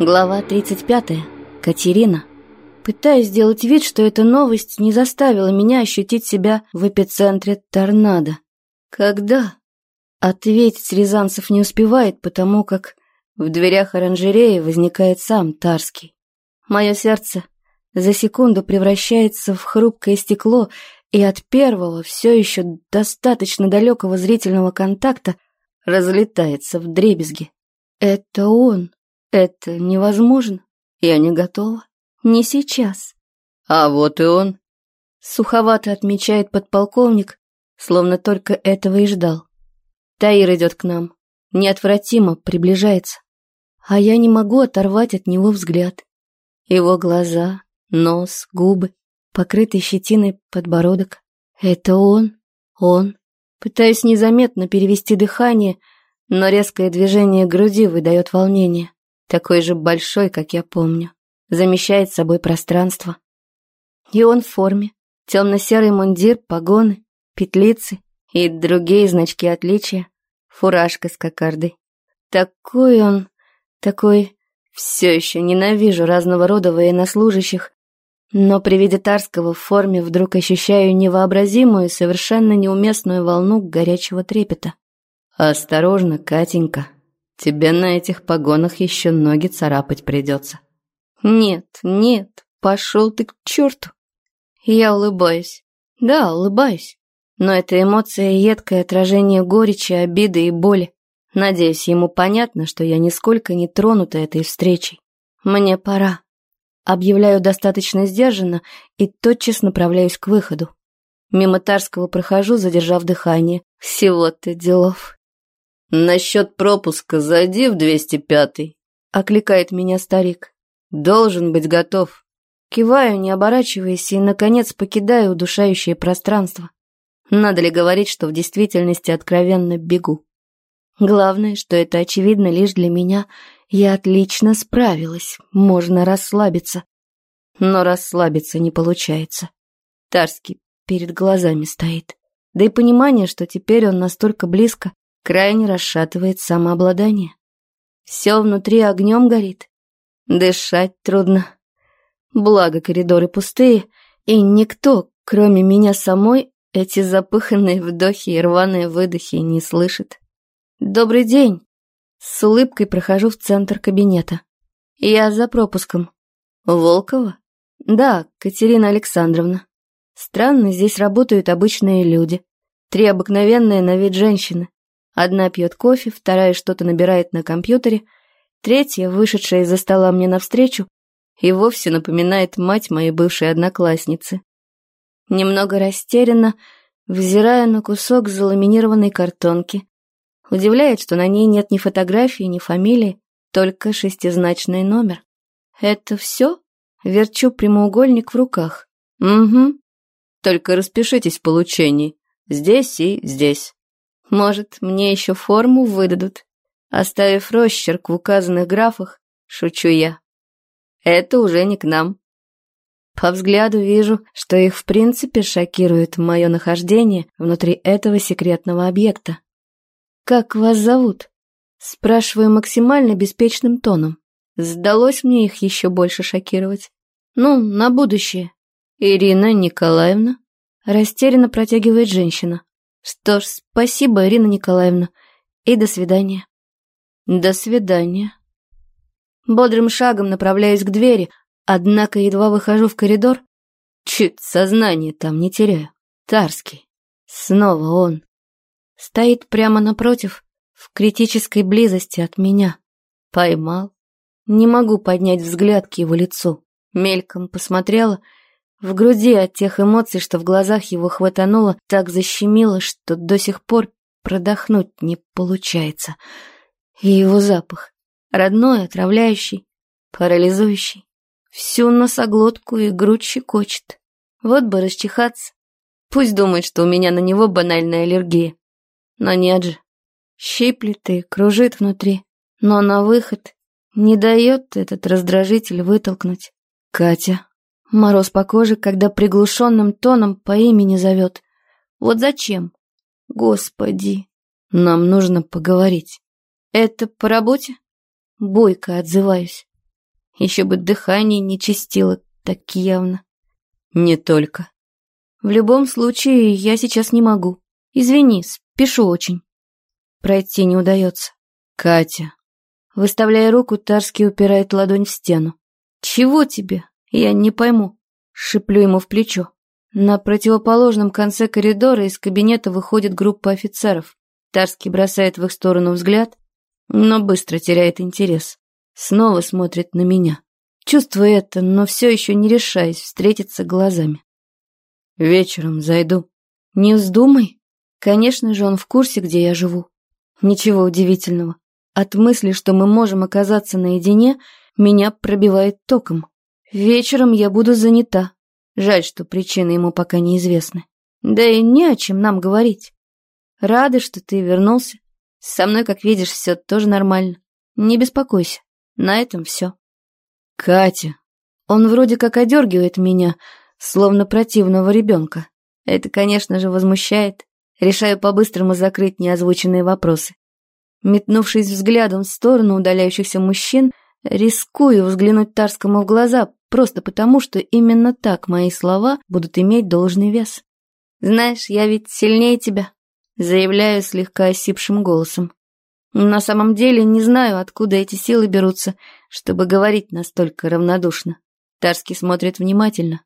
Глава 35. Катерина. Пытаюсь сделать вид, что эта новость не заставила меня ощутить себя в эпицентре торнадо. Когда? Ответить Рязанцев не успевает, потому как в дверях оранжереи возникает сам Тарский. Мое сердце за секунду превращается в хрупкое стекло, и от первого, все еще достаточно далекого зрительного контакта разлетается в дребезги. Это он. Это невозможно. Я не готова. Не сейчас. А вот и он. Суховато отмечает подполковник, словно только этого и ждал. Таир идет к нам. Неотвратимо приближается. А я не могу оторвать от него взгляд. Его глаза, нос, губы, покрытый щетиной подбородок. Это он, он. Пытаюсь незаметно перевести дыхание, но резкое движение груди выдает волнение такой же большой, как я помню, замещает собой пространство. И он в форме, темно-серый мундир, погоны, петлицы и другие значки отличия, фуражка с кокардой. Такой он, такой... Все еще ненавижу разного рода военнослужащих, но при виде Тарского в форме вдруг ощущаю невообразимую, совершенно неуместную волну горячего трепета. «Осторожно, Катенька», Тебе на этих погонах еще ноги царапать придется. Нет, нет, пошел ты к черту. Я улыбаюсь. Да, улыбаюсь. Но эта эмоция едкое отражение горечи, обиды и боли. Надеюсь, ему понятно, что я нисколько не тронута этой встречей. Мне пора. Объявляю достаточно сдержанно и тотчас направляюсь к выходу. Мимо Тарского прохожу, задержав дыхание. Всего-то делов. «Насчет пропуска зайди в 205-й», — окликает меня старик. «Должен быть готов». Киваю, не оборачиваясь, и, наконец, покидаю удушающее пространство. Надо ли говорить, что в действительности откровенно бегу? Главное, что это очевидно лишь для меня. Я отлично справилась, можно расслабиться. Но расслабиться не получается. Тарский перед глазами стоит. Да и понимание, что теперь он настолько близко, крайне расшатывает самообладание. Все внутри огнем горит. Дышать трудно. Благо коридоры пустые, и никто, кроме меня самой, эти запыханные вдохи и рваные выдохи не слышит. «Добрый день!» С улыбкой прохожу в центр кабинета. «Я за пропуском». «Волкова?» «Да, Катерина Александровна. Странно, здесь работают обычные люди. Три обыкновенные на вид женщины. Одна пьет кофе, вторая что-то набирает на компьютере, третья, вышедшая из-за стола мне навстречу, и вовсе напоминает мать моей бывшей одноклассницы. Немного растерянно, взирая на кусок заламинированной картонки. Удивляет, что на ней нет ни фотографии, ни фамилии, только шестизначный номер. Это все? Верчу прямоугольник в руках. Угу. Только распишитесь в получении. Здесь и здесь. Может, мне еще форму выдадут, оставив росчерк в указанных графах, шучу я. Это уже не к нам. По взгляду вижу, что их в принципе шокирует мое нахождение внутри этого секретного объекта. «Как вас зовут?» Спрашиваю максимально беспечным тоном. Сдалось мне их еще больше шокировать. Ну, на будущее. Ирина Николаевна. Растерянно протягивает женщина. Что ж, спасибо, Ирина Николаевна, и до свидания. До свидания. Бодрым шагом направляюсь к двери, однако едва выхожу в коридор, чуть сознание там не теряю. Тарский. Снова он. Стоит прямо напротив, в критической близости от меня. Поймал. Не могу поднять взгляд к его лицу. Мельком посмотрела — в груди от тех эмоций, что в глазах его хватануло, так защемило, что до сих пор продохнуть не получается. И его запах. Родной, отравляющий, парализующий. Всю носоглотку и грудь щекочет. Вот бы расчихаться. Пусть думает, что у меня на него банальная аллергия. Но нет же. Щиплет и кружит внутри. Но на выход не дает этот раздражитель вытолкнуть. Катя. Мороз по коже, когда приглушенным тоном по имени зовет. Вот зачем? Господи, нам нужно поговорить. Это по работе? Бойко отзываюсь. Еще бы дыхание не чистило так явно. Не только. В любом случае, я сейчас не могу. Извини, спешу очень. Пройти не удается. Катя. Выставляя руку, Тарский упирает ладонь в стену. Чего тебе? Я не пойму. Шиплю ему в плечо. На противоположном конце коридора из кабинета выходит группа офицеров. Тарский бросает в их сторону взгляд, но быстро теряет интерес. Снова смотрит на меня. Чувствую это, но все еще не решаюсь встретиться глазами. Вечером зайду. Не вздумай. Конечно же, он в курсе, где я живу. Ничего удивительного. От мысли, что мы можем оказаться наедине, меня пробивает током. Вечером я буду занята. Жаль, что причины ему пока неизвестны. Да и не о чем нам говорить. Рада, что ты вернулся. Со мной, как видишь, все тоже нормально. Не беспокойся. На этом все. Катя. Он вроде как одергивает меня, словно противного ребенка. Это, конечно же, возмущает. Решаю по-быстрому закрыть неозвученные вопросы. Метнувшись взглядом в сторону удаляющихся мужчин, рискую взглянуть Тарскому в глаза, просто потому, что именно так мои слова будут иметь должный вес. «Знаешь, я ведь сильнее тебя», — заявляю слегка осипшим голосом. На самом деле не знаю, откуда эти силы берутся, чтобы говорить настолько равнодушно. Тарский смотрит внимательно.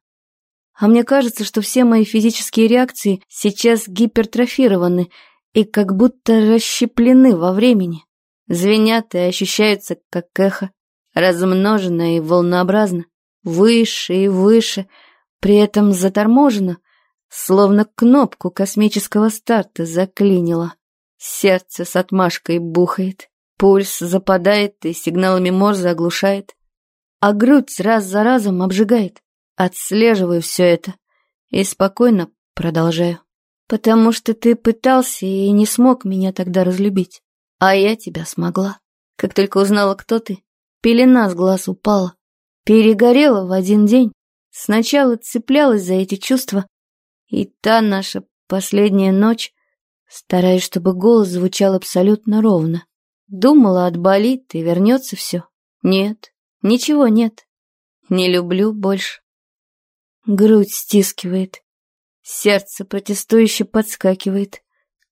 А мне кажется, что все мои физические реакции сейчас гипертрофированы и как будто расщеплены во времени. Звенят и ощущаются как эхо, размножено и волнообразно, выше и выше, при этом заторможено, словно кнопку космического старта заклинило. Сердце с отмашкой бухает, пульс западает и сигналами Морзе оглушает. А грудь раз за разом обжигает. Отслеживаю все это и спокойно продолжаю. Потому что ты пытался и не смог меня тогда разлюбить. А я тебя смогла. Как только узнала, кто ты, пелена с глаз упала. Перегорела в один день. Сначала цеплялась за эти чувства, и та наша последняя ночь Стараюсь, чтобы голос звучал абсолютно ровно. Думала, отболит и вернется все. Нет, ничего нет. Не люблю больше. Грудь стискивает. Сердце протестующе подскакивает.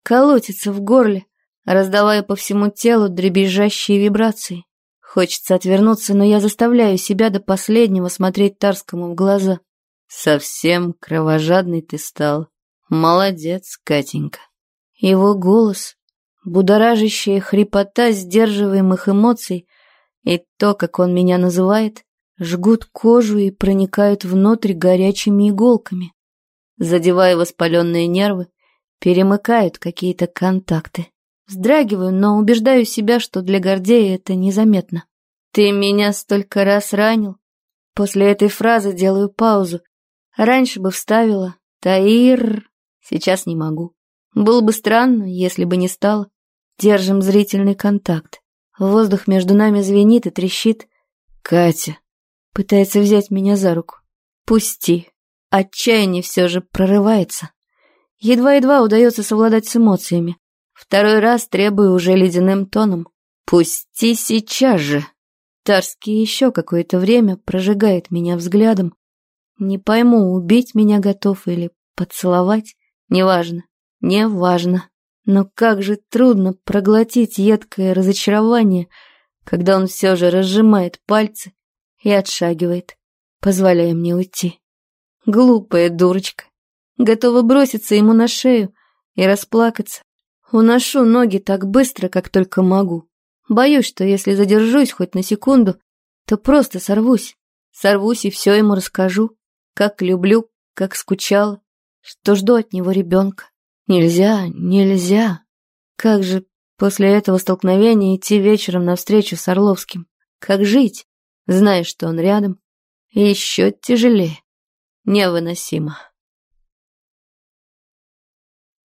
Колотится в горле, раздавая по всему телу дребезжащие вибрации. Хочется отвернуться, но я заставляю себя до последнего смотреть Тарскому в глаза. Совсем кровожадный ты стал. Молодец, Катенька. Его голос, будоражащая хрипота сдерживаемых эмоций и то, как он меня называет, жгут кожу и проникают внутрь горячими иголками. Задевая воспаленные нервы, перемыкают какие-то контакты. Вздрагиваю, но убеждаю себя, что для Гордея это незаметно. «Ты меня столько раз ранил». После этой фразы делаю паузу. Раньше бы вставила «Таир», сейчас не могу. Было бы странно, если бы не стало. Держим зрительный контакт. Воздух между нами звенит и трещит. Катя пытается взять меня за руку. Пусти. Отчаяние все же прорывается. Едва-едва удается совладать с эмоциями. Второй раз требую уже ледяным тоном. Пусти сейчас же. Тарский еще какое-то время прожигает меня взглядом. Не пойму, убить меня готов или поцеловать, неважно. Не важно. Но как же трудно проглотить едкое разочарование, когда он все же разжимает пальцы и отшагивает, позволяя мне уйти. Глупая дурочка. Готова броситься ему на шею и расплакаться. Уношу ноги так быстро, как только могу. Боюсь, что если задержусь хоть на секунду, то просто сорвусь. Сорвусь и все ему расскажу. Как люблю, как скучала, что жду от него ребенка. Нельзя, нельзя. Как же после этого столкновения идти вечером навстречу с Орловским? Как жить, зная, что он рядом? И еще тяжелее. Невыносимо.